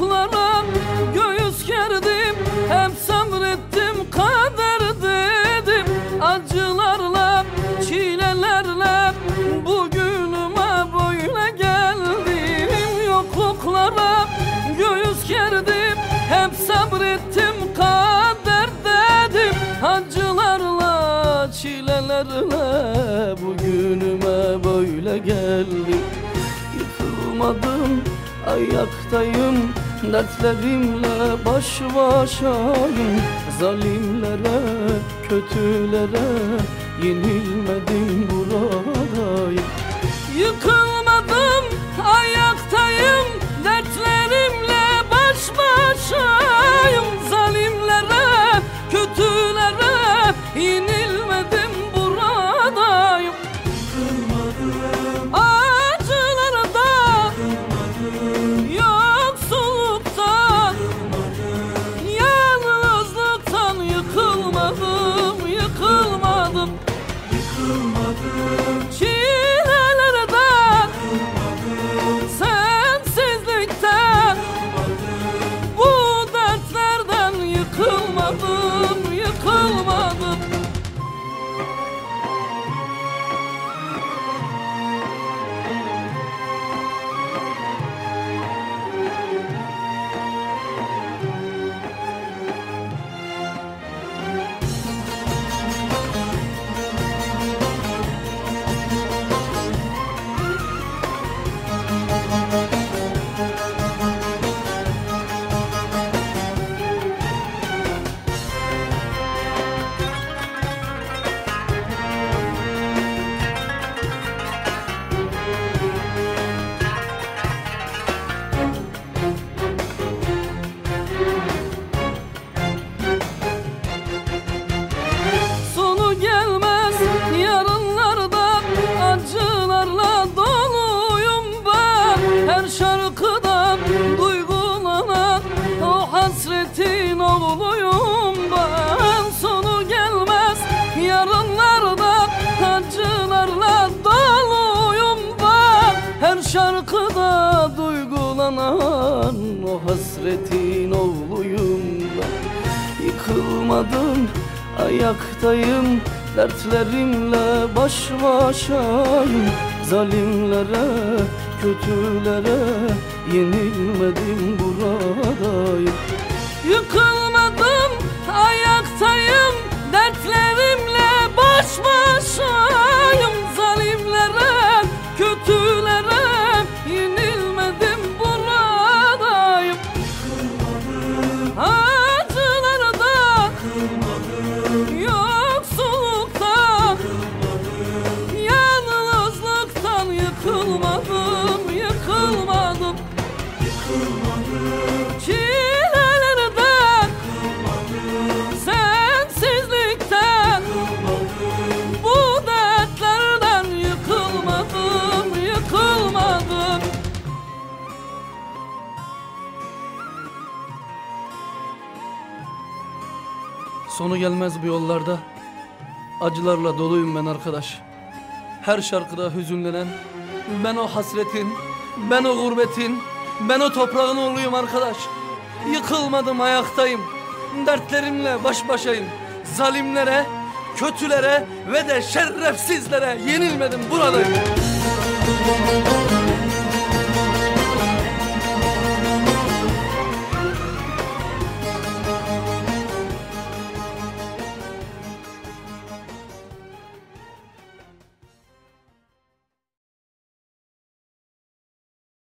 uzaklara ayaktayım Dertlerimle baş başayım. Zalimlere, kötülere Yenilmedim Çilelerden hasretin oğluyum ben Sonu gelmez. Yarınlarda acılarla doluyum ben. Her şarkıda duygulanan o hasretin oğluyum ben. Yıkılmadım ayaktayım. Dertlerimle baş başayım. Zalimlere, kötülere Yenilmedim. Buradayım Çilelerden Sensizlikten Bu dertlerden yıkılmadım Yıkılmadım. Sonu gelmez bu yollarda. Acılarla doluyum ben arkadaş. Her şarkıda hüzünlenen Ben o hasretin Ben o gurbetin Ben o toprağın oğluyum arkadaş. Yıkılmadım ayaktayım. Dertlerimle baş başayım. Zalimlere Kötülere Ve de şerefsizlere Yenilmedim buradayım